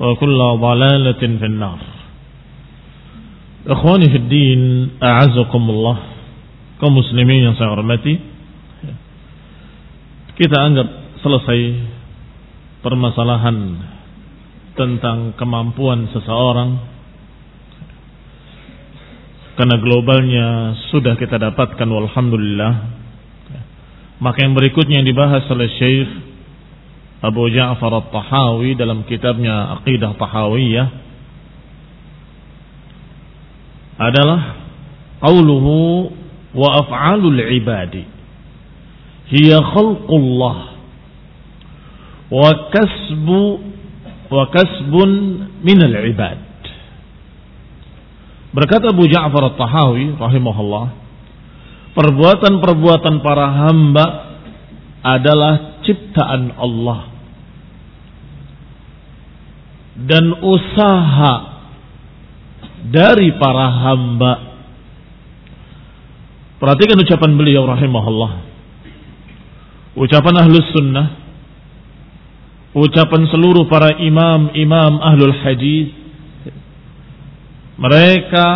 وكل ضلالة في النار إخواني في الدين أعزكم الله kaum muslimin yang saya hormati kita anggap selesai permasalahan tentang kemampuan seseorang karena globalnya sudah kita dapatkan walhamdulillah maka yang berikutnya yang dibahas oleh Syekh Abu Ja'far At-Tahawi dalam kitabnya Aqidah Tahawiyah adalah qauluhu wa af'alul ibadi. Hiya khalqullah wa kasbu wa kasbun minal ibad. Berkata Abu Ja'far At-Tahawi rahimahullah perbuatan-perbuatan para hamba adalah ciptaan Allah dan usaha dari para hamba. Perhatikan ucapan beliau rahimahullah. Ucapan ahlus sunnah. Ucapan seluruh para imam-imam ahlul hadis. Mereka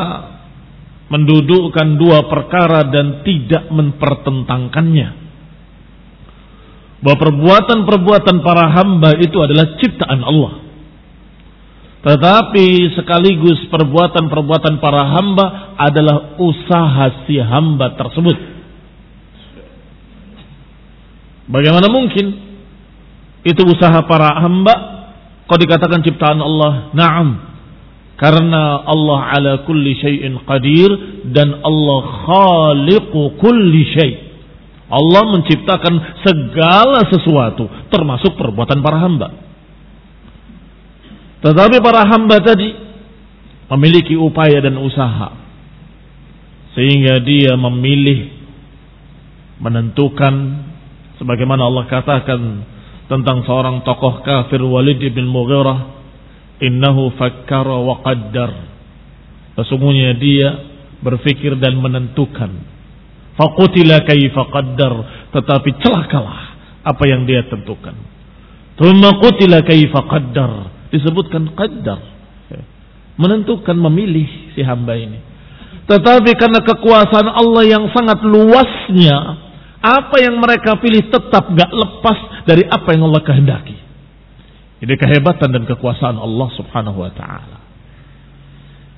mendudukkan dua perkara dan tidak mempertentangkannya. Bahwa perbuatan-perbuatan para hamba itu adalah ciptaan Allah. Tetapi sekaligus perbuatan-perbuatan para hamba adalah usaha si hamba tersebut. Bagaimana mungkin itu usaha para hamba kok dikatakan ciptaan Allah? Naam. Karena Allah ala kulli syai'in qadir dan Allah khaliqu kulli syai'. Allah menciptakan segala sesuatu termasuk perbuatan para hamba. Tetapi para hamba tadi memiliki upaya dan usaha. Sehingga dia memilih menentukan sebagaimana Allah katakan tentang seorang tokoh kafir Walid bin Mughirah innahu fakkara wa qaddar. Sesungguhnya dia berfikir dan menentukan. Faqutila kaifa qaddar tetapi celakalah apa yang dia tentukan. Thumma qutila kaifa qaddar disebutkan qaddar menentukan memilih si hamba ini. Tetapi karena kekuasaan Allah yang sangat luasnya, apa yang mereka pilih tetap gak lepas dari apa yang Allah kehendaki. Ini kehebatan dan kekuasaan Allah subhanahu wa ta'ala.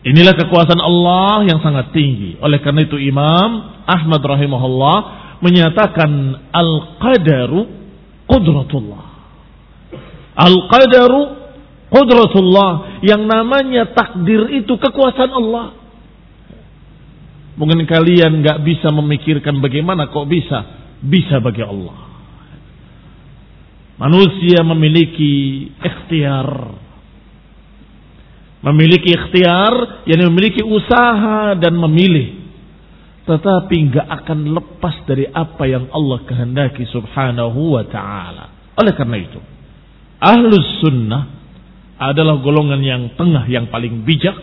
Inilah kekuasaan Allah yang sangat tinggi. Oleh karena itu Imam Ahmad rahimahullah menyatakan al-qadaru qudratullah. Al-qadaru qudratullah. Yang namanya takdir itu kekuasaan Allah. Mungkin kalian nggak bisa memikirkan bagaimana kok bisa. Bisa bagi Allah. Manusia memiliki ikhtiar Memiliki ikhtiar, yang memiliki usaha dan memilih. Tetapi nggak akan lepas dari apa yang Allah kehendaki subhanahu wa ta'ala. Oleh karena itu, ahlus sunnah adalah golongan yang tengah yang paling bijak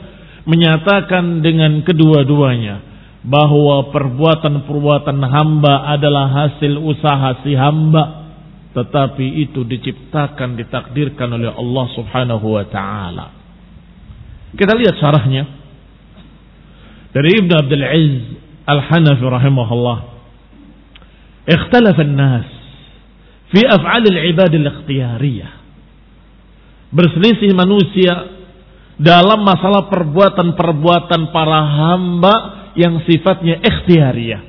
menyatakan dengan kedua-duanya bahwa perbuatan-perbuatan hamba adalah hasil usaha si hamba tetapi itu diciptakan ditakdirkan oleh Allah Subhanahu wa taala kita lihat syarahnya dari Ibn Abdul Aziz Al-Hanafi rahimahullah. Ikhtalafa an-nas fi af'al al-ibad al-ikhtiyariyah. Berselisih manusia dalam masalah perbuatan-perbuatan para hamba yang sifatnya ikhtiyariyah.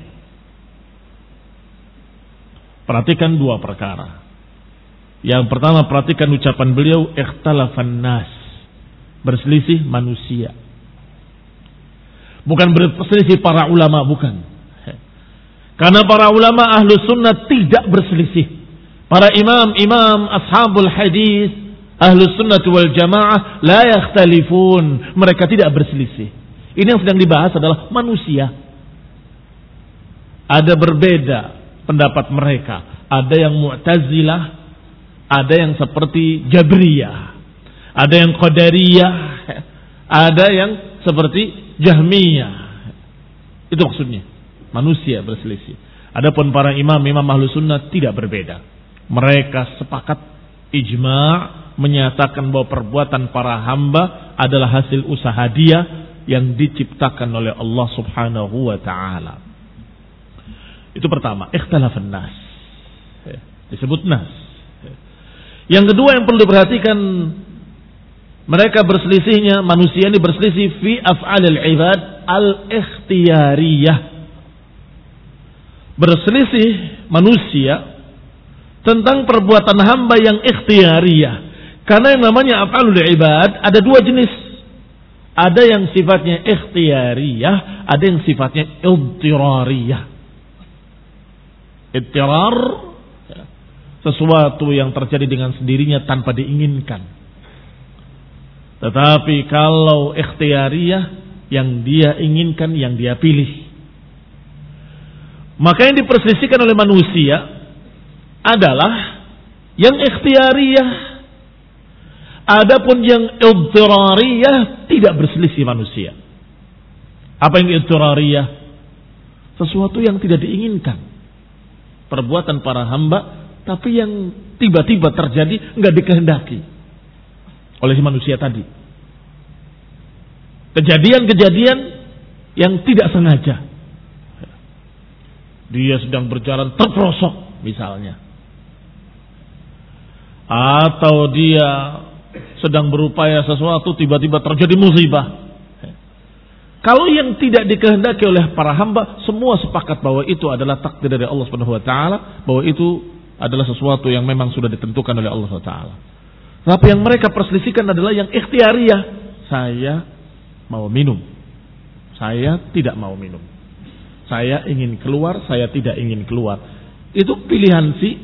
Perhatikan dua perkara. Yang pertama perhatikan ucapan beliau ikhtalafan nas berselisih manusia. Bukan berselisih para ulama, bukan. Karena para ulama ahlu sunnah tidak berselisih. Para imam-imam ashabul hadis ahlu sunnah wal jamaah la yakhtalifun. Mereka tidak berselisih. Ini yang sedang dibahas adalah manusia. Ada berbeda pendapat mereka. Ada yang mu'tazilah, ada yang seperti jabriyah ada yang qadariyah, ada yang seperti jahmiyah. Itu maksudnya. Manusia berselisih. Adapun para imam, imam ahlu sunnah tidak berbeda. Mereka sepakat ijma' menyatakan bahwa perbuatan para hamba adalah hasil usaha dia yang diciptakan oleh Allah subhanahu wa ta'ala. Itu pertama, ikhtilafan nas. Disebut nas. Yang kedua yang perlu diperhatikan mereka berselisihnya, manusia ini berselisih fi af'alil ibad al-ikhtiyariyah. Berselisih manusia tentang perbuatan hamba yang ikhtiyariyah. Karena yang namanya af'alul ibad ada dua jenis. Ada yang sifatnya ikhtiyariyah, ada yang sifatnya iltirariyah. Ittirar sesuatu yang terjadi dengan sendirinya tanpa diinginkan tetapi kalau ikhtiariyah yang dia inginkan, yang dia pilih. Maka yang diperselisihkan oleh manusia adalah yang ikhtiariyah. Adapun yang iltirariyah tidak berselisih manusia. Apa yang iltirariyah? Sesuatu yang tidak diinginkan. Perbuatan para hamba tapi yang tiba-tiba terjadi nggak dikehendaki oleh si manusia tadi. Kejadian-kejadian yang tidak sengaja. Dia sedang berjalan terprosok misalnya. Atau dia sedang berupaya sesuatu tiba-tiba terjadi musibah. Kalau yang tidak dikehendaki oleh para hamba, semua sepakat bahwa itu adalah takdir dari Allah Subhanahu wa taala, bahwa itu adalah sesuatu yang memang sudah ditentukan oleh Allah Subhanahu wa taala. Tapi yang mereka perselisihkan adalah yang ikhtiariah. Saya mau minum. Saya tidak mau minum. Saya ingin keluar, saya tidak ingin keluar. Itu pilihan si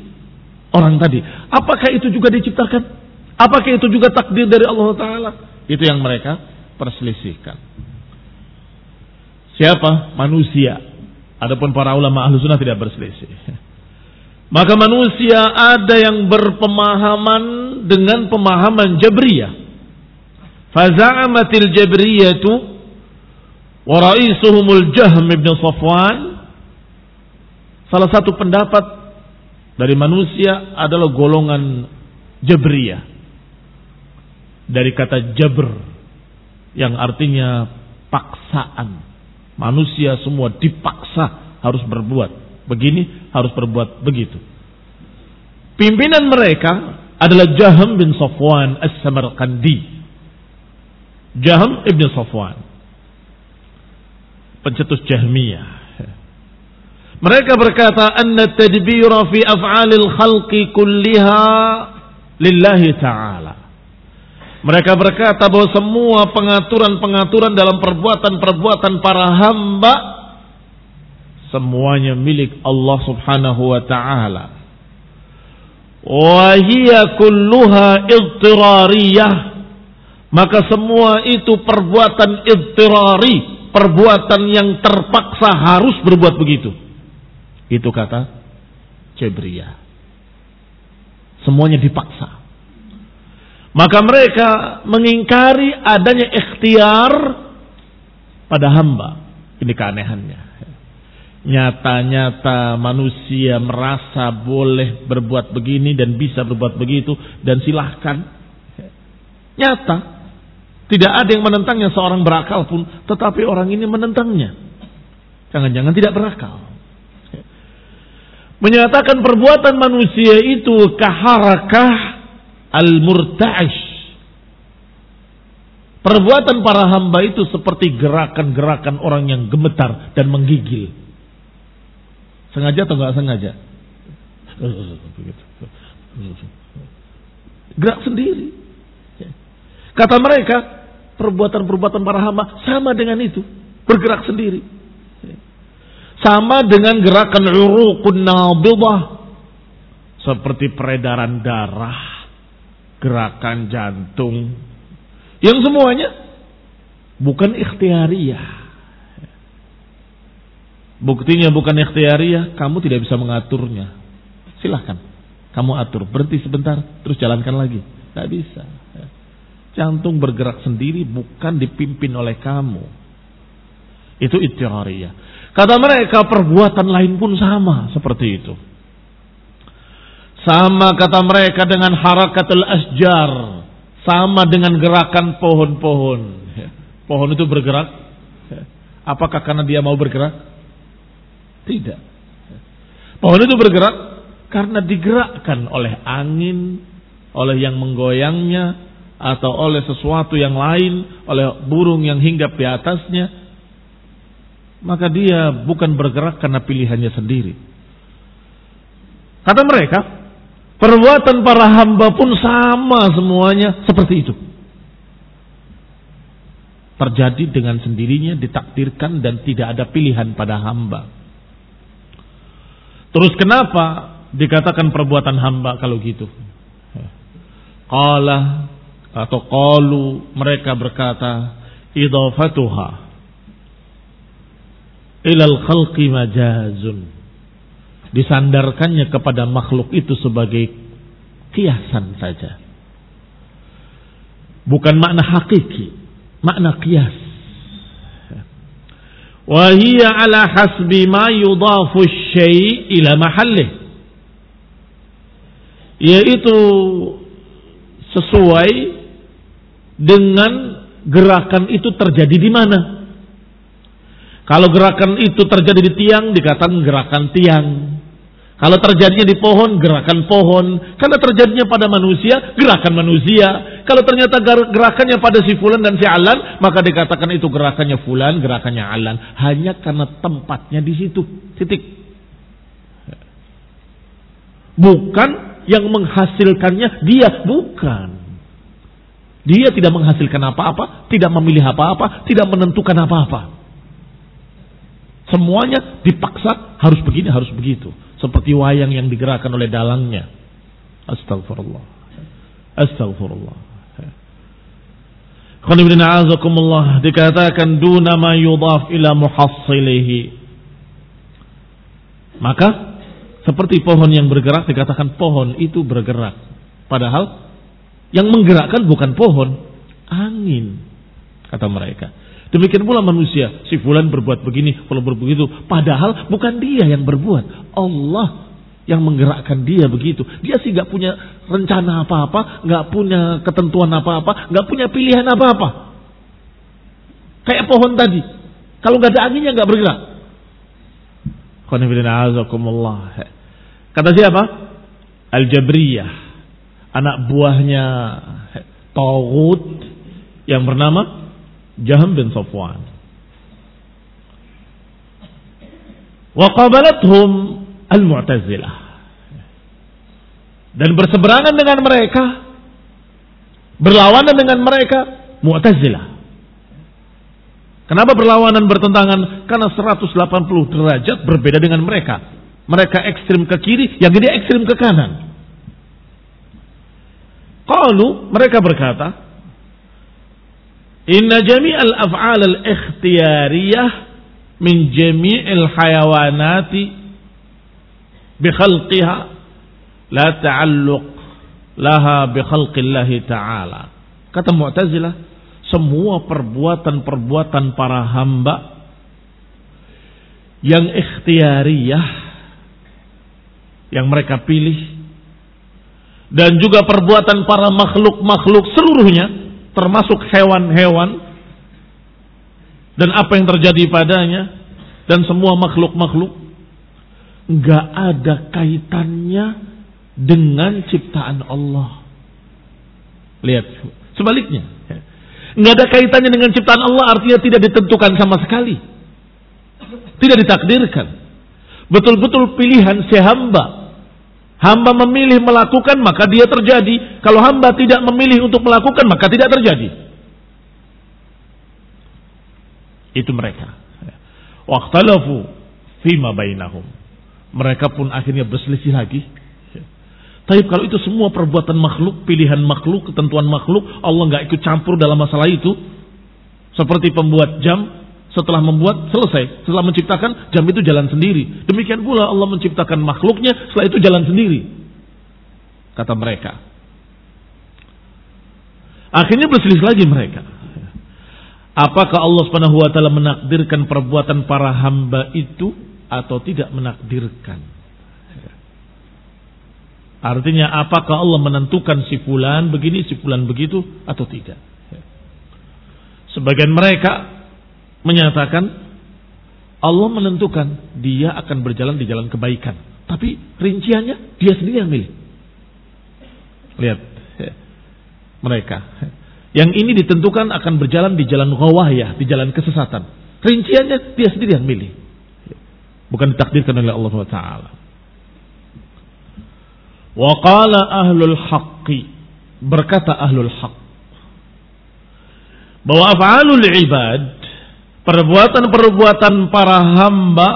orang tadi. Apakah itu juga diciptakan? Apakah itu juga takdir dari Allah Ta'ala? Itu yang mereka perselisihkan. Siapa? Manusia. Adapun para ulama ahlu sunnah tidak berselisih. Maka manusia ada yang berpemahaman dengan pemahaman Jabriyah. Faza'amatil Jabriyatu wa ra'isuhumul Jahm ibn Safwan salah satu pendapat dari manusia adalah golongan Jabriyah. Dari kata Jabr. yang artinya paksaan. Manusia semua dipaksa harus berbuat begini, harus berbuat begitu. Pimpinan mereka adalah Jaham bin Safwan As-Samarqandi. Jaham ibn Safwan. Pencetus Jahmiyah. Mereka berkata anna tadbira fi af'alil khalqi kulliha lillahi ta'ala. Mereka berkata bahwa semua pengaturan-pengaturan dalam perbuatan-perbuatan para hamba semuanya milik Allah Subhanahu wa taala. Wa hiya kulluha idtirariyah. Maka semua itu perbuatan idtirari, perbuatan yang terpaksa harus berbuat begitu. Itu kata Jabriyah. Semuanya dipaksa. Maka mereka mengingkari adanya ikhtiar pada hamba. Ini keanehannya. Nyata-nyata manusia merasa boleh berbuat begini dan bisa berbuat begitu dan silahkan. Nyata. Tidak ada yang menentangnya seorang berakal pun. Tetapi orang ini menentangnya. Jangan-jangan tidak berakal menyatakan perbuatan manusia itu kaharakah al-murta'ish. Perbuatan para hamba itu seperti gerakan-gerakan orang yang gemetar dan menggigil. Sengaja atau enggak sengaja? Gerak sendiri. Kata mereka, perbuatan-perbuatan para hamba sama dengan itu. Bergerak sendiri. Sama dengan gerakan urukun nabidah. Seperti peredaran darah. Gerakan jantung. Yang semuanya bukan ikhtiariyah. Buktinya bukan ikhtiariyah, kamu tidak bisa mengaturnya. Silahkan, kamu atur. Berhenti sebentar, terus jalankan lagi. Tidak bisa. Jantung bergerak sendiri bukan dipimpin oleh kamu. Itu ikhtiariyah. Kata mereka perbuatan lain pun sama seperti itu. Sama kata mereka dengan harakatul asjar. Sama dengan gerakan pohon-pohon. Pohon itu bergerak. Apakah karena dia mau bergerak? Tidak. Pohon itu bergerak karena digerakkan oleh angin, oleh yang menggoyangnya, atau oleh sesuatu yang lain, oleh burung yang hinggap di atasnya, maka dia bukan bergerak karena pilihannya sendiri. Kata mereka, perbuatan para hamba pun sama semuanya seperti itu. Terjadi dengan sendirinya, ditakdirkan dan tidak ada pilihan pada hamba. Terus kenapa dikatakan perbuatan hamba kalau gitu? Qala atau qalu mereka berkata idafatuha ilal khalqi majazun. Disandarkannya kepada makhluk itu sebagai kiasan saja. Bukan makna hakiki, makna kias. Wahia ala hasbi ma yudafu syai ila mahallih. Yaitu sesuai dengan gerakan itu terjadi di mana? Kalau gerakan itu terjadi di tiang, dikatakan gerakan tiang. Kalau terjadinya di pohon, gerakan pohon. Kalau terjadinya pada manusia, gerakan manusia. Kalau ternyata gerakannya pada si fulan dan si alan, maka dikatakan itu gerakannya fulan, gerakannya alan. Hanya karena tempatnya di situ. Titik. Bukan yang menghasilkannya dia, bukan. Dia tidak menghasilkan apa-apa, tidak memilih apa-apa, tidak menentukan apa-apa. Semuanya dipaksa harus begini, harus begitu. Seperti wayang yang digerakkan oleh dalangnya. Astagfirullah. Astagfirullah. Qanibina dikatakan duna ma yudaf ila muhassilihi. Maka seperti pohon yang bergerak dikatakan pohon itu bergerak. Padahal yang menggerakkan bukan pohon, angin kata mereka. Demikian pula manusia, si fulan berbuat begini, fulan berbuat begitu. Padahal bukan dia yang berbuat, Allah yang menggerakkan dia begitu. Dia sih gak punya rencana apa-apa, gak punya ketentuan apa-apa, gak punya pilihan apa-apa. Kayak pohon tadi. Kalau nggak ada anginnya nggak bergerak. Kata siapa? Al-Jabriyah. Anak buahnya Tawud yang bernama Jaham bin Safwan. Wa qabalathum al-Mu'tazilah. Dan berseberangan dengan mereka, berlawanan dengan mereka, Mu'tazilah. Kenapa berlawanan bertentangan? Karena 180 derajat berbeda dengan mereka. Mereka ekstrim ke kiri, yang ini ekstrim ke kanan. Kalau mereka berkata, Inna jami'al af'al al-ikhtiyariyah min jami'il hayawanati bi khalqiha la ta'alluq laha bi khalqillahi ta'ala. Kata Mu'tazilah, semua perbuatan-perbuatan para hamba yang ikhtiariyah yang mereka pilih dan juga perbuatan para makhluk-makhluk seluruhnya termasuk hewan-hewan dan apa yang terjadi padanya dan semua makhluk-makhluk nggak ada kaitannya dengan ciptaan Allah. Lihat, sebaliknya nggak ada kaitannya dengan ciptaan Allah artinya tidak ditentukan sama sekali. Tidak ditakdirkan. Betul-betul pilihan si hamba. Hamba memilih melakukan maka dia terjadi. Kalau hamba tidak memilih untuk melakukan maka tidak terjadi. Itu mereka. Waqtalafu fima bainahum. Mereka pun akhirnya berselisih lagi tapi kalau itu semua perbuatan makhluk, pilihan makhluk, ketentuan makhluk, Allah nggak ikut campur dalam masalah itu. Seperti pembuat jam, setelah membuat selesai, setelah menciptakan jam itu jalan sendiri. Demikian pula Allah menciptakan makhluknya, setelah itu jalan sendiri. Kata mereka. Akhirnya berselisih lagi mereka. Apakah Allah Subhanahu wa taala menakdirkan perbuatan para hamba itu atau tidak menakdirkan? Artinya apakah Allah menentukan si fulan begini, si fulan begitu atau tidak? Sebagian mereka menyatakan Allah menentukan dia akan berjalan di jalan kebaikan. Tapi rinciannya dia sendiri yang milih. Lihat mereka. Yang ini ditentukan akan berjalan di jalan ya, di jalan kesesatan. Rinciannya dia sendiri yang milih. Bukan ditakdirkan oleh Allah Taala. Wa qala ahlul haqqi berkata ahlul haq bahwa af'alul ibad perbuatan-perbuatan para hamba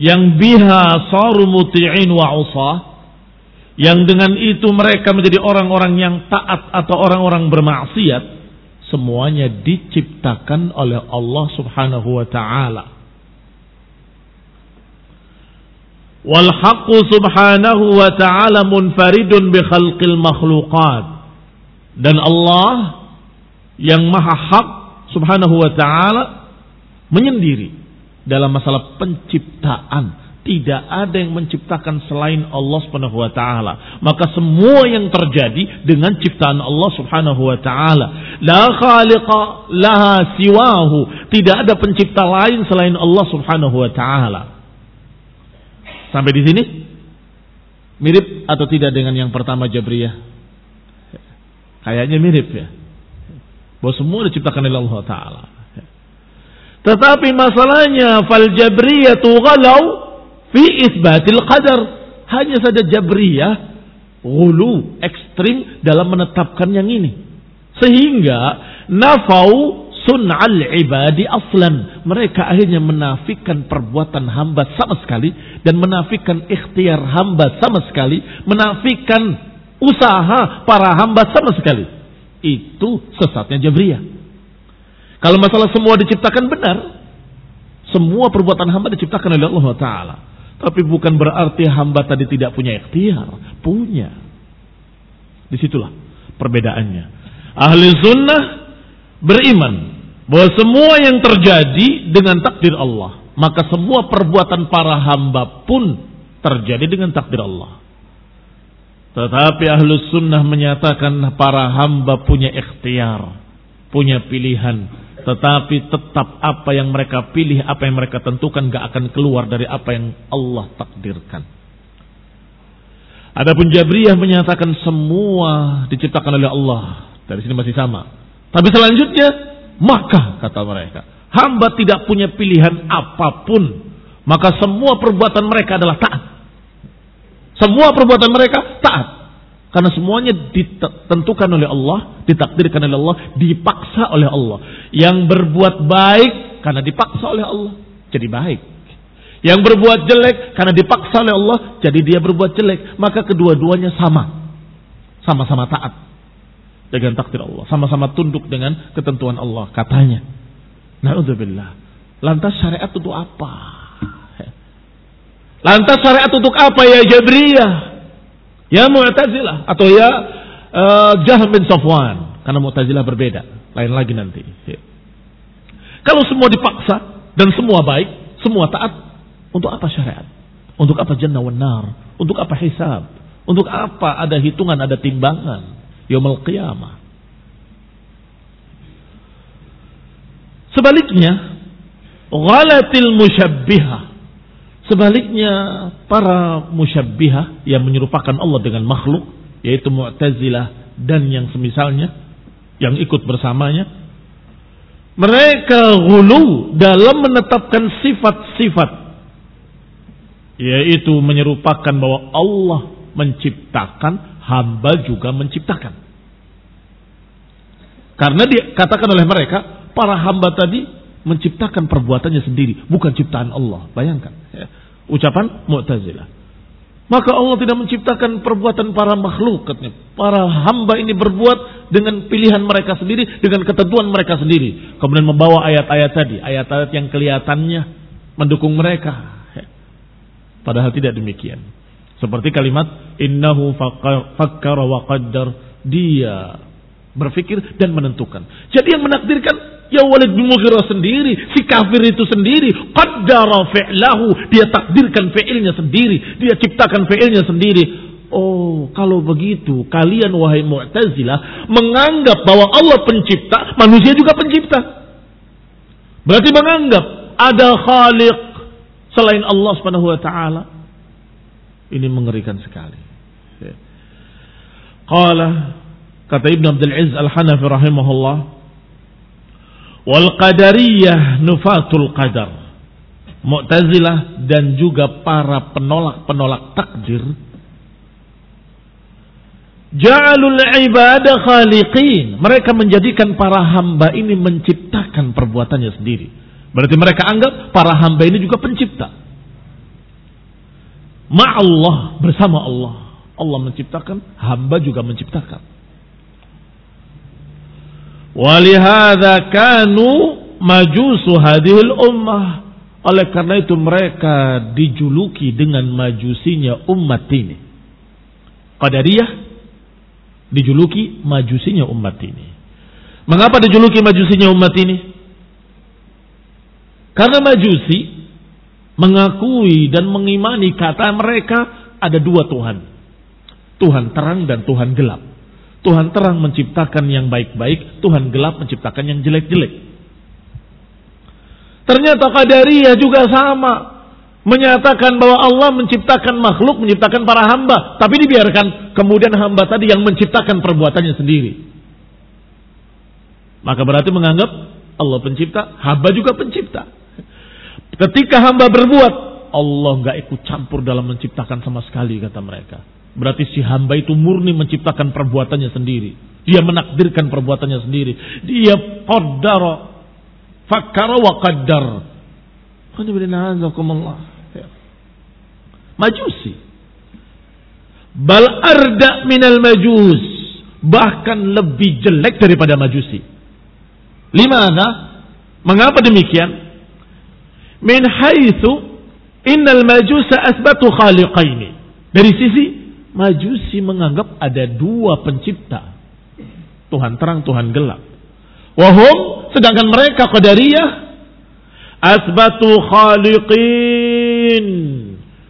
yang biha saru muti'in wa usah yang dengan itu mereka menjadi orang-orang yang taat atau orang-orang bermaksiat semuanya diciptakan oleh Allah Subhanahu wa taala. Wal haqqu subhanahu wa ta'ala munfaridun bi khalqil makhluqat. Dan Allah yang maha hak subhanahu wa ta'ala menyendiri dalam masalah penciptaan tidak ada yang menciptakan selain Allah Subhanahu wa taala. Maka semua yang terjadi dengan ciptaan Allah Subhanahu wa taala. La khaliqa laha siwahu. Tidak ada pencipta lain selain Allah Subhanahu wa taala. Sampai di sini mirip atau tidak dengan yang pertama Jabriyah? Kayaknya mirip ya. Bahwa semua diciptakan oleh Allah Taala. Tetapi masalahnya fal Jabriyah ghalau fi isbatil qadar. Hanya saja Jabriyah gulu ekstrim dalam menetapkan yang ini. Sehingga nafau sun'al ibadi aslan. Mereka akhirnya menafikan perbuatan hamba sama sekali dan menafikan ikhtiar hamba sama sekali, menafikan usaha para hamba sama sekali. Itu sesatnya Jabriyah. Kalau masalah semua diciptakan benar, semua perbuatan hamba diciptakan oleh Allah Taala. Tapi bukan berarti hamba tadi tidak punya ikhtiar, punya. Di situlah perbedaannya. Ahli sunnah beriman bahwa semua yang terjadi dengan takdir Allah, maka semua perbuatan para hamba pun terjadi dengan takdir Allah. Tetapi ahlus sunnah menyatakan para hamba punya ikhtiar, punya pilihan, tetapi tetap apa yang mereka pilih, apa yang mereka tentukan gak akan keluar dari apa yang Allah takdirkan. Adapun Jabriyah menyatakan semua diciptakan oleh Allah. Dari sini masih sama. Tapi selanjutnya, maka kata mereka, hamba tidak punya pilihan apa pun. Maka semua perbuatan mereka adalah taat. Semua perbuatan mereka taat. Karena semuanya ditentukan oleh Allah, ditakdirkan oleh Allah, dipaksa oleh Allah. Yang berbuat baik karena dipaksa oleh Allah, jadi baik. Yang berbuat jelek karena dipaksa oleh Allah, jadi dia berbuat jelek. Maka kedua-duanya sama. Sama-sama taat dengan takdir Allah. Sama-sama tunduk dengan ketentuan Allah, katanya. Na'udzubillah. Lantas syariat untuk apa? Lantas syariat untuk apa ya Jabriyah? Ya Mu'tazilah atau ya uh, Jahm bin Safwan. Karena Mu'tazilah berbeda. Lain lagi nanti. Ya. Kalau semua dipaksa dan semua baik, semua taat, untuk apa syariat? Untuk apa jannah wa nar? Untuk apa hisab? Untuk apa ada hitungan, ada timbangan? Yaumul qiyamah. Sebaliknya, ghalatil musyabbihah Sebaliknya para musyabbihah yang menyerupakan Allah dengan makhluk yaitu Mu'tazilah dan yang semisalnya yang ikut bersamanya mereka gulu dalam menetapkan sifat-sifat yaitu menyerupakan bahwa Allah menciptakan hamba juga menciptakan karena dikatakan oleh mereka para hamba tadi menciptakan perbuatannya sendiri, bukan ciptaan Allah. Bayangkan. Ya. Ucapan Mu'tazilah. Maka Allah tidak menciptakan perbuatan para makhluk. Katanya. Para hamba ini berbuat dengan pilihan mereka sendiri, dengan ketentuan mereka sendiri. Kemudian membawa ayat-ayat tadi, ayat-ayat yang kelihatannya mendukung mereka. Padahal tidak demikian. Seperti kalimat innahu fakkara wa qaddar. Dia berpikir dan menentukan. Jadi yang menakdirkan Ya Walid bin Mughirah sendiri, si kafir itu sendiri, qaddara fi'lahu, dia takdirkan fi'ilnya sendiri, dia ciptakan fi'ilnya sendiri. Oh, kalau begitu, kalian wahai Mu'tazilah menganggap bahwa Allah pencipta, manusia juga pencipta. Berarti menganggap ada khaliq selain Allah Subhanahu wa taala. Ini mengerikan sekali. Ya. Qala kata Ibnu Abdul Aziz Al-Hanafi rahimahullah Wal qadariyah nufatul qadar. Mu'tazilah dan juga para penolak-penolak takdir Ja'alul ibadah khaliqin. Mereka menjadikan para hamba ini menciptakan perbuatannya sendiri. Berarti mereka anggap para hamba ini juga pencipta. Ma'allah bersama Allah. Allah menciptakan, hamba juga menciptakan. Walihada kanu majusu hadhil ummah. Oleh karena itu mereka dijuluki dengan majusinya umat ini. Qadariyah dijuluki majusinya umat ini. Mengapa dijuluki majusinya umat ini? Karena majusi mengakui dan mengimani kata mereka ada dua Tuhan. Tuhan terang dan Tuhan gelap. Tuhan terang menciptakan yang baik-baik, Tuhan gelap menciptakan yang jelek-jelek. Ternyata Qadariyah juga sama. Menyatakan bahwa Allah menciptakan makhluk, menciptakan para hamba. Tapi dibiarkan kemudian hamba tadi yang menciptakan perbuatannya sendiri. Maka berarti menganggap Allah pencipta, hamba juga pencipta. Ketika hamba berbuat, Allah nggak ikut campur dalam menciptakan sama sekali kata mereka. Berarti si hamba itu murni menciptakan perbuatannya sendiri. Dia menakdirkan perbuatannya sendiri. Dia qaddara. Fakkara wa qaddar. Ya. Majusi. Bal arda minal majus. Bahkan lebih jelek daripada majusi. Limana? Mengapa demikian? Min haitsu innal majusa asbatu khaliqaini. Dari sisi Majusi menganggap ada dua pencipta. Tuhan terang, Tuhan gelap. Wahum, sedangkan mereka Qadariyah asbatu khaliqin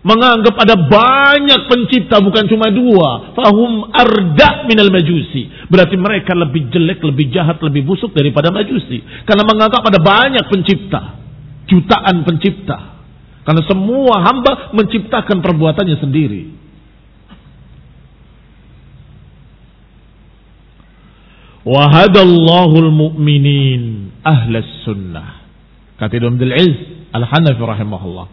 menganggap ada banyak pencipta bukan cuma dua. Fahum arda minal majusi. Berarti mereka lebih jelek, lebih jahat, lebih busuk daripada majusi. Karena menganggap ada banyak pencipta. Jutaan pencipta. Karena semua hamba menciptakan perbuatannya sendiri. Wahadallahu al-mu'minin ahlas sunnah. Kata Ibn Abdul Aziz Al-Hanafi rahimahullah.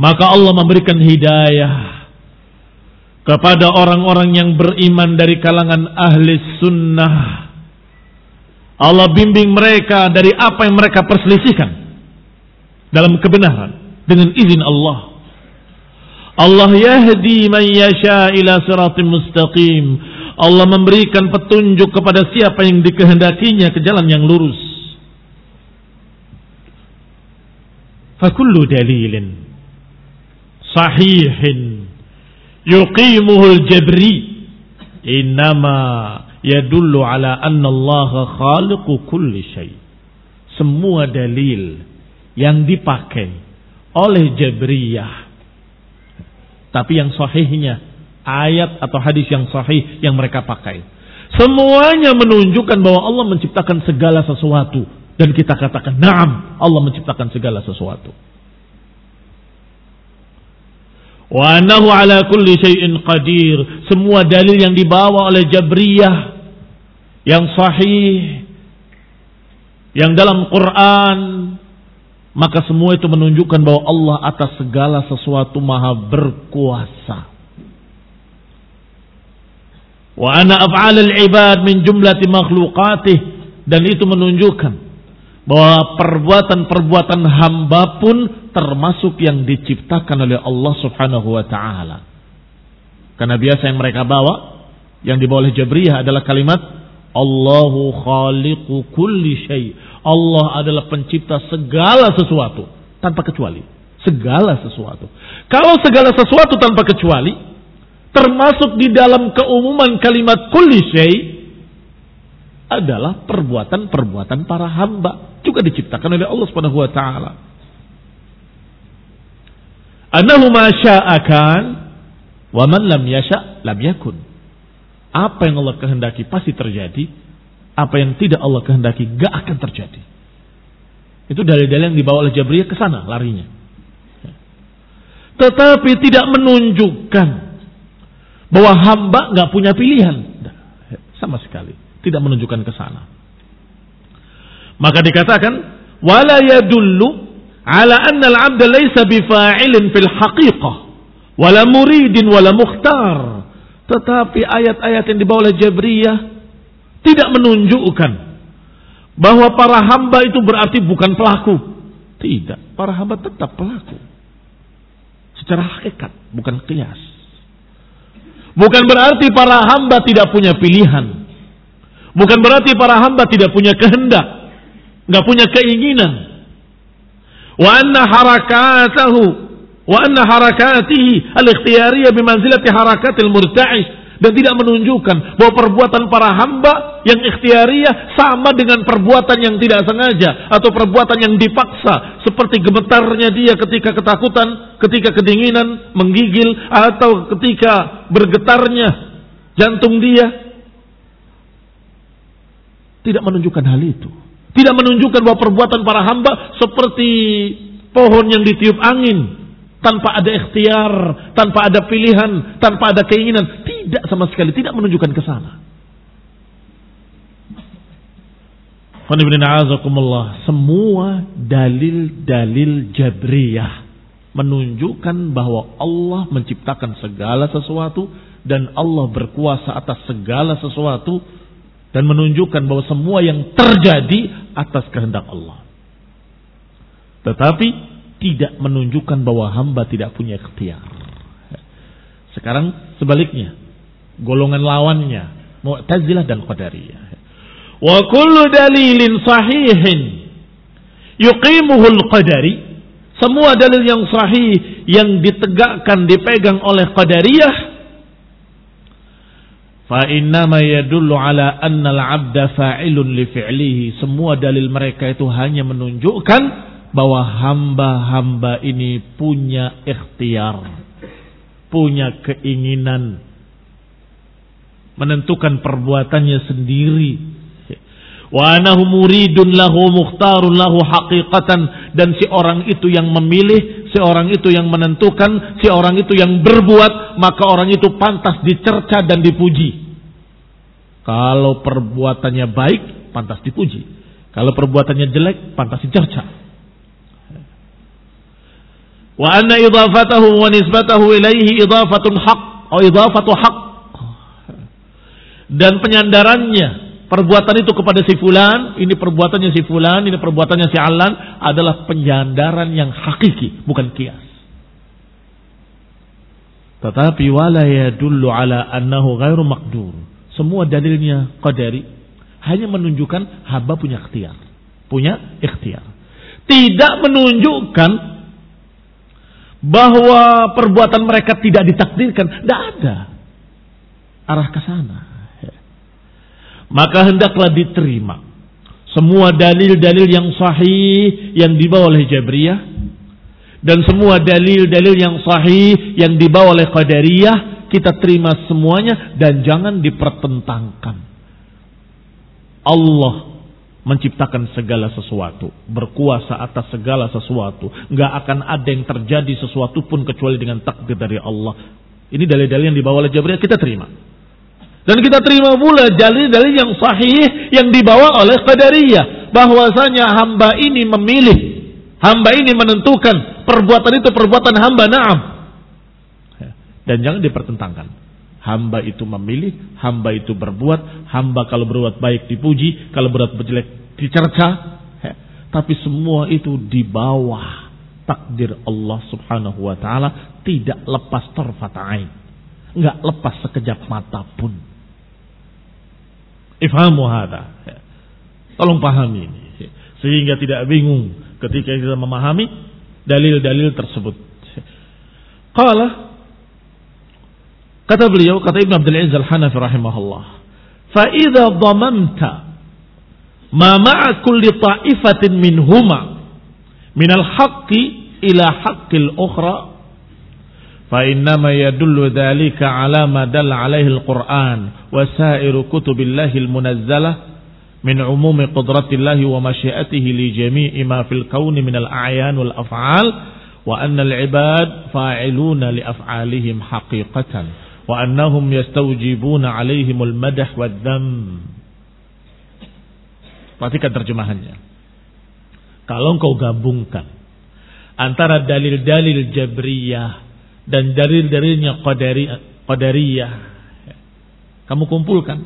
Maka Allah memberikan hidayah kepada orang-orang yang beriman dari kalangan ahli sunnah. Allah bimbing mereka dari apa yang mereka perselisihkan dalam kebenaran dengan izin Allah. Allah yahdi man yasha ila siratim mustaqim. Allah memberikan petunjuk kepada siapa yang dikehendakinya ke jalan yang lurus. Fakullu dalilin sahihin yuqimuhul jabri. Innama yadullu ala anna Allah khaliqu kulli syai semua dalil yang dipakai oleh Jabriyah. Tapi yang sahihnya ayat atau hadis yang sahih yang mereka pakai semuanya menunjukkan bahwa Allah menciptakan segala sesuatu dan kita katakan na'am Allah menciptakan segala sesuatu Wa anahu ala kulli syai'in qadir. Semua dalil yang dibawa oleh Jabriyah yang sahih yang dalam Quran maka semua itu menunjukkan bahwa Allah atas segala sesuatu maha berkuasa. Wa ana af'al al-ibad min jumlati makhluqatih dan itu menunjukkan bahwa perbuatan-perbuatan hamba pun termasuk yang diciptakan oleh Allah Subhanahu wa taala. Karena biasa yang mereka bawa yang dibawa oleh Jabriyah adalah kalimat Allahu khaliqu kulli syai. Allah adalah pencipta segala sesuatu tanpa kecuali. Segala sesuatu. Kalau segala sesuatu tanpa kecuali termasuk di dalam keumuman kalimat kulli syai adalah perbuatan-perbuatan para hamba juga diciptakan oleh Allah Subhanahu wa taala. Annahu ma sya'akan wa man lam yasha' lam yakun. Apa yang Allah kehendaki pasti terjadi, apa yang tidak Allah kehendaki gak akan terjadi. Itu dalil-dalil yang dibawa oleh Jabriyah ke sana larinya. Tetapi tidak menunjukkan bahwa hamba gak punya pilihan. Sama sekali. Tidak menunjukkan ke sana. Maka dikatakan wala yadullu ala anna al-'abda laysa bifa'ilin fil haqiqah wala muridin wala mukhtar. Tetapi ayat-ayat yang dibawa oleh Jabriyah tidak menunjukkan bahwa para hamba itu berarti bukan pelaku. Tidak, para hamba tetap pelaku. Secara hakikat, bukan kias. Bukan berarti para hamba tidak punya pilihan. Bukan berarti para hamba tidak punya kehendak nggak punya keinginan. Wa anna harakatahu wa anna harakatihi al-ikhtiyariyah bimanzilati harakatil murta'ish dan tidak menunjukkan bahwa perbuatan para hamba yang ikhtiariyah sama dengan perbuatan yang tidak sengaja atau perbuatan yang dipaksa seperti gemetarnya dia ketika ketakutan, ketika kedinginan menggigil atau ketika bergetarnya jantung dia tidak menunjukkan hal itu. Tidak menunjukkan bahwa perbuatan para hamba seperti pohon yang ditiup angin. Tanpa ada ikhtiar, tanpa ada pilihan, tanpa ada keinginan. Tidak sama sekali, tidak menunjukkan ke sana. Semua dalil-dalil Jabriyah menunjukkan bahwa Allah menciptakan segala sesuatu dan Allah berkuasa atas segala sesuatu dan menunjukkan bahwa semua yang terjadi atas kehendak Allah. Tetapi tidak menunjukkan bahwa hamba tidak punya ikhtiar. Sekarang sebaliknya, golongan lawannya Mu'tazilah dan Qadariyah. Wa kullu dalilin sahihin yuqimuhul qadari semua dalil yang sahih yang ditegakkan dipegang oleh Qadariyah fa innama yadullu ala anna al-'abda fa'ilun li fi'lihi semua dalil mereka itu hanya menunjukkan bahwa hamba-hamba ini punya ikhtiar, punya keinginan menentukan perbuatannya sendiri. Wa anahu muridun lahu mukhtarun lahu haqiqatan dan si orang itu yang memilih, si orang itu yang menentukan, si orang itu yang berbuat, maka orang itu pantas dicerca dan dipuji. Kalau perbuatannya baik, pantas dipuji. Kalau perbuatannya jelek, pantas dicerca. Wa anna idafatahu wa nisbatahu ilaihi idafatun haq atau idafatu haq dan penyandarannya perbuatan itu kepada si fulan, ini perbuatannya si fulan, ini perbuatannya si alan adalah penyandaran yang hakiki, bukan kias. Tetapi wala yadullu ala annahu ghairu maqdur. Semua dalilnya qadari hanya menunjukkan hamba punya ikhtiar. Punya ikhtiar. Tidak menunjukkan bahwa perbuatan mereka tidak ditakdirkan. Tidak ada. Arah ke sana maka hendaklah diterima semua dalil-dalil yang sahih yang dibawa oleh Jabriyah dan semua dalil-dalil yang sahih yang dibawa oleh Qadariyah kita terima semuanya dan jangan dipertentangkan. Allah menciptakan segala sesuatu, berkuasa atas segala sesuatu. Nggak akan ada yang terjadi sesuatu pun kecuali dengan takdir dari Allah. Ini dalil-dalil yang dibawa oleh Jabriyah kita terima. Dan kita terima pula dalil-dalil yang sahih yang dibawa oleh Qadariyah. Bahwasanya hamba ini memilih. Hamba ini menentukan. Perbuatan itu perbuatan hamba na'am. Dan jangan dipertentangkan. Hamba itu memilih, hamba itu berbuat, hamba kalau berbuat baik dipuji, kalau berbuat jelek dicerca. Tapi semua itu di bawah takdir Allah subhanahu wa ta'ala tidak lepas terfata'ain. Enggak lepas sekejap mata pun. Ifhamu hadha. Tolong pahami ini. Sehingga tidak bingung ketika kita memahami dalil-dalil tersebut. Qala kata beliau kata Ibn Abdul Aziz Al-Hanafi rahimahullah, "Fa idza dhamamta ma ma'a kulli ta'ifatin minhuma min al-haqqi ila haqqil ukhra فإنما يدل ذلك على ما دل عليه القرآن وسائر كتب الله المنزلة من عموم قدرة الله ومشيئته لجميع ما في الكون من الأعيان والأفعال وأن العباد فاعلون لأفعالهم حقيقة وأنهم يستوجبون عليهم المدح والذم Perhatikan terjemahannya. Kalau engkau gabungkan antara dalil-dalil Jabriyah dan dalil-dalilnya qadari, qadariyah. Kamu kumpulkan.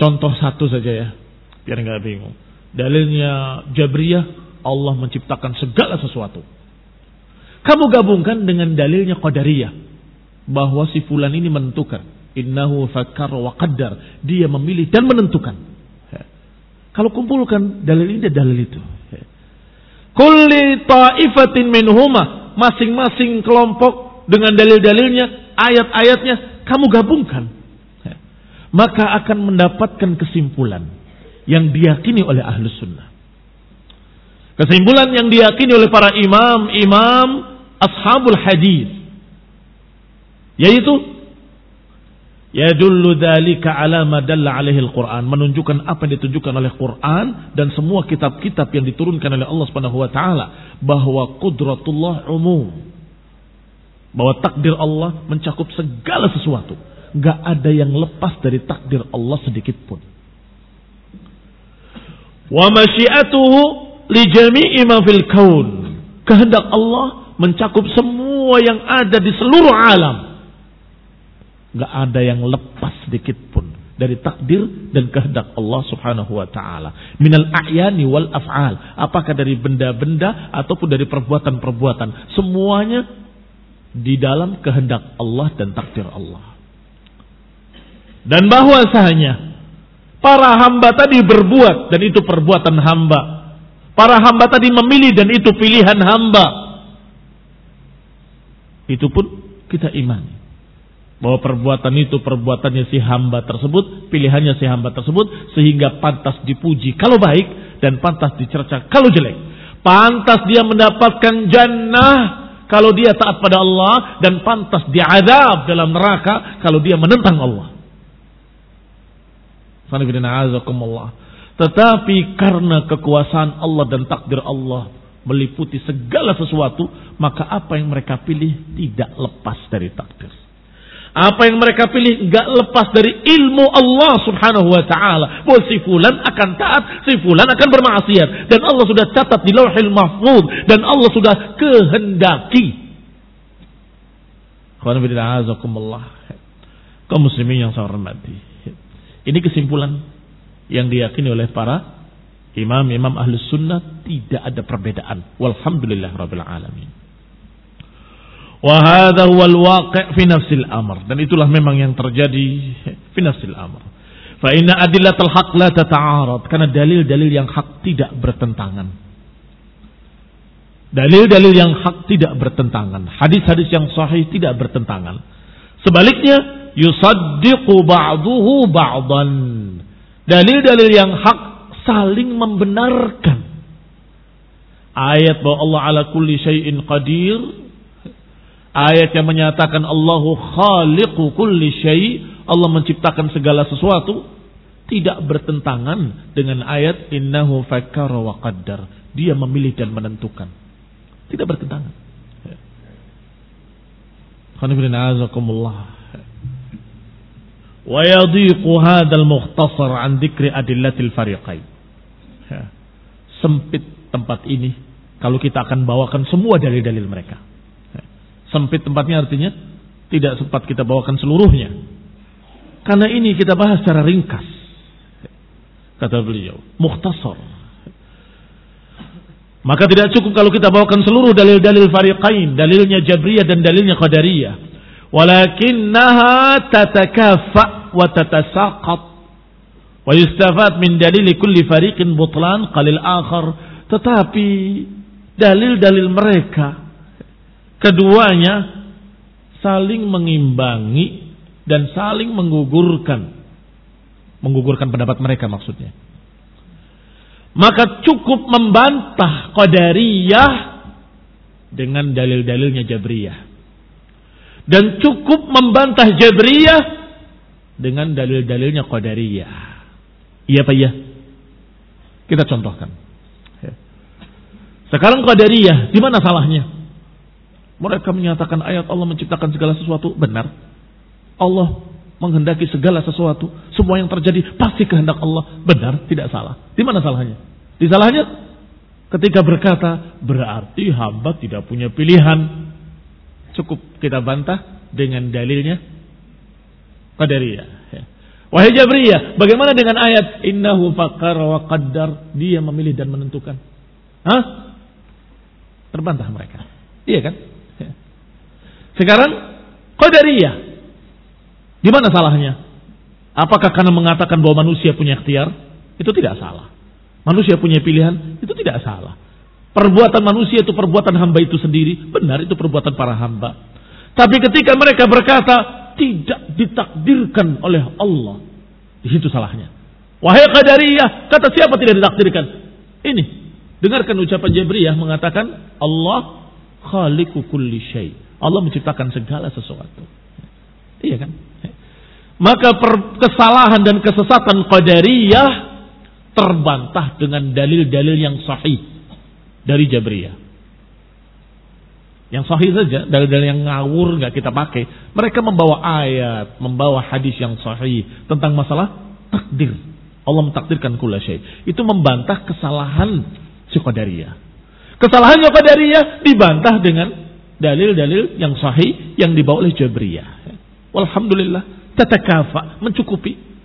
Contoh satu saja ya, biar nggak bingung. Dalilnya Jabriyah, Allah menciptakan segala sesuatu. Kamu gabungkan dengan dalilnya Qadariyah. Bahwa si fulan ini menentukan. Innahu fakar wa qaddar. Dia memilih dan menentukan. Kalau kumpulkan dalil ini dalil itu. Kulli ta'ifatin minhuma. Masing-masing kelompok dengan dalil-dalilnya, ayat-ayatnya, kamu gabungkan. Maka akan mendapatkan kesimpulan yang diyakini oleh ahlu sunnah. Kesimpulan yang diyakini oleh para imam, imam ashabul hadis. Yaitu Yadullu dzalika ala ma dalla alaihi al-Qur'an, menunjukkan apa yang ditunjukkan oleh Quran dan semua kitab-kitab yang diturunkan oleh Allah Subhanahu wa taala bahwa qudratullah umum. Bahwa takdir Allah mencakup segala sesuatu. Gak ada yang lepas dari takdir Allah sedikit pun. Wa masyiatuhu li jami'i ma fil kaun. Kehendak Allah mencakup semua yang ada di seluruh alam nggak ada yang lepas sedikit pun dari takdir dan kehendak Allah Subhanahu wa taala. Minal a'yani wal af'al. Apakah dari benda-benda ataupun dari perbuatan-perbuatan, semuanya di dalam kehendak Allah dan takdir Allah. Dan bahwasanya para hamba tadi berbuat dan itu perbuatan hamba. Para hamba tadi memilih dan itu pilihan hamba. Itu pun kita imani bahwa perbuatan itu perbuatannya si hamba tersebut, pilihannya si hamba tersebut sehingga pantas dipuji kalau baik dan pantas dicerca kalau jelek. Pantas dia mendapatkan jannah kalau dia taat pada Allah dan pantas diadab dalam neraka kalau dia menentang Allah. Tetapi karena kekuasaan Allah dan takdir Allah meliputi segala sesuatu, maka apa yang mereka pilih tidak lepas dari takdir. Apa yang mereka pilih nggak lepas dari ilmu Allah Subhanahu wa taala. Bahwa si fulan akan taat, si fulan akan bermaksiat dan Allah sudah catat di Lauhil Mahfuz dan Allah sudah kehendaki. Kaum muslimin yang saya hormati. Ini kesimpulan yang diyakini oleh para imam-imam ahli sunnah tidak ada perbedaan. Walhamdulillah rabbil alamin. Wahada wal waqi' fi nafsil amr. Dan itulah memang yang terjadi fi nafsil amr. Fa inna adillatul haq la tata'arad. Karena dalil-dalil yang hak tidak bertentangan. Dalil-dalil yang hak tidak bertentangan. Hadis-hadis yang sahih tidak bertentangan. Sebaliknya, yusaddiqu ba'duhu ba'dan. Dalil-dalil yang hak saling membenarkan. Ayat bahwa Allah ala kulli syai'in qadir Ayat yang menyatakan Allahu khaliqu kulli syai, Allah menciptakan segala sesuatu tidak bertentangan dengan ayat innahu fakkara wa qaddar. Dia memilih dan menentukan. Tidak bertentangan. Wa yadhiqu hadzal mukhtasar an dzikri adillatil fariqain. Sempit tempat ini kalau kita akan bawakan semua dalil-dalil mereka. Sempit tempatnya artinya tidak sempat kita bawakan seluruhnya. Karena ini kita bahas secara ringkas. Kata beliau, mukhtasar. Maka tidak cukup kalau kita bawakan seluruh dalil-dalil fariqain, dalilnya Jabriyah dan dalilnya Qadariyah. Walakinnaha tatakafa wa tatasaqat. Wa yustafad min dalili kulli fariqin butlan qalil akhar. Tetapi dalil-dalil mereka Keduanya saling mengimbangi dan saling menggugurkan. Menggugurkan pendapat mereka maksudnya. Maka cukup membantah Qadariyah dengan dalil-dalilnya Jabriyah. Dan cukup membantah Jabriyah dengan dalil-dalilnya Qadariyah. Iya Pak ya? Kita contohkan. Sekarang Qadariyah, di mana salahnya? Mereka menyatakan ayat Allah menciptakan segala sesuatu benar. Allah menghendaki segala sesuatu. Semua yang terjadi pasti kehendak Allah. Benar, tidak salah. Di mana salahnya? Di salahnya ketika berkata berarti hamba tidak punya pilihan. Cukup kita bantah dengan dalilnya Qadariyah. Ya. Wahai Jabriyah, bagaimana dengan ayat innahu faqar wa qaddar? Dia memilih dan menentukan. Hah? Terbantah mereka. Iya kan? Sekarang Qadariyah. Di mana salahnya? Apakah karena mengatakan bahwa manusia punya ikhtiar? Itu tidak salah. Manusia punya pilihan? Itu tidak salah. Perbuatan manusia itu perbuatan hamba itu sendiri. Benar itu perbuatan para hamba. Tapi ketika mereka berkata tidak ditakdirkan oleh Allah. Di situ salahnya. Wahai Qadariyah, kata siapa tidak ditakdirkan? Ini. Dengarkan ucapan Jabriyah mengatakan Allah khaliqu kulli syai. Allah menciptakan segala sesuatu. Iya kan? Maka kesalahan dan kesesatan Qadariyah terbantah dengan dalil-dalil yang sahih dari Jabriyah. Yang sahih saja, dalil-dalil yang ngawur nggak kita pakai. Mereka membawa ayat, membawa hadis yang sahih tentang masalah takdir. Allah mentakdirkan kula syai. Itu membantah kesalahan si Qadariyah. Kesalahannya Qadariyah dibantah dengan dalil-dalil yang sahih yang dibawa oleh Jabriyah. Walhamdulillah, tatakafa, mencukupi.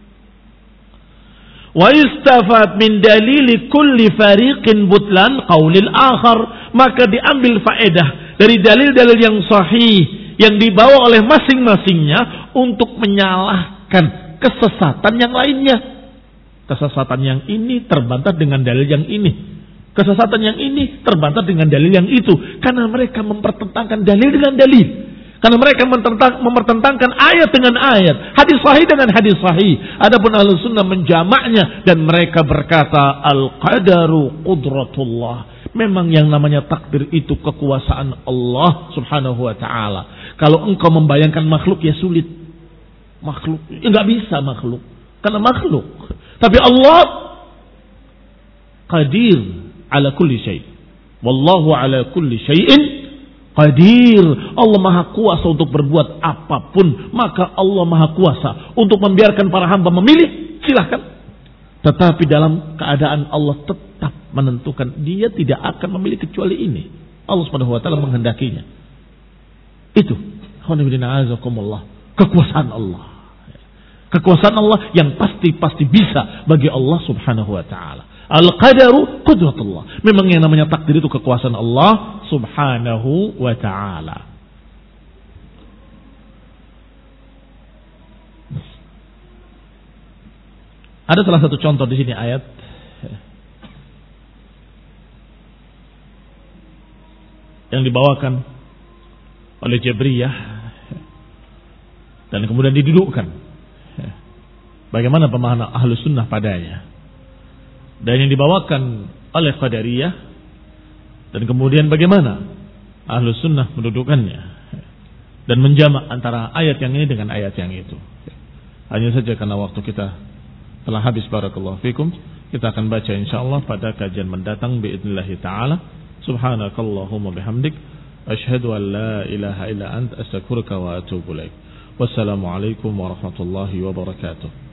Wa istafad min dalili kulli fariqin butlan qaulil akhar. Maka diambil faedah dari dalil-dalil yang sahih yang dibawa oleh masing-masingnya untuk menyalahkan kesesatan yang lainnya. Kesesatan yang ini terbantah dengan dalil yang ini. Kesesatan yang ini terbantah dengan dalil yang itu. Karena mereka mempertentangkan dalil dengan dalil. Karena mereka mempertentangkan ayat dengan ayat, hadis sahih dengan hadis sahih. Adapun ahlu sunnah menjamaknya dan mereka berkata al-qadaru qudratullah. Memang yang namanya takdir itu kekuasaan Allah subhanahu wa ta'ala. Kalau engkau membayangkan makhluk ya sulit. Makhluk, ya nggak bisa makhluk. Karena makhluk. Tapi Allah qadir ala kulli syai. Wallahu ala kulli syai'in Qadir. Allah maha kuasa untuk berbuat apa pun. Maka Allah maha kuasa untuk membiarkan para hamba memilih. Silahkan. Tetapi dalam keadaan Allah tetap menentukan. Dia tidak akan memilih kecuali ini. Allah subhanahu wa ta'ala menghendakinya. Itu. Kekuasaan Allah. Kekuasaan Allah yang pasti-pasti bisa bagi Allah subhanahu wa ta'ala. Al-qadaru qudratullah. Memang yang namanya takdir itu kekuasaan Allah subhanahu wa ta'ala. Ada salah satu contoh di sini ayat yang dibawakan oleh Jabriyah dan kemudian didudukkan. Bagaimana pemahaman ahlu sunnah padanya? Dan yang dibawakan oleh Qadariyah. Dan kemudian bagaimana ahlu sunnah mendudukannya. Dan menjamak antara ayat yang ini dengan ayat yang itu. Hanya saja karena waktu kita telah habis barakallahu fikum. Kita akan baca insyaallah pada kajian mendatang biidnillahi taala. Subhanakallahumma bihamdik. Asyhadu an la ilaha illa ant. Astaghfiruka wa atubu ilaik. Wassalamu alaikum warahmatullahi wabarakatuh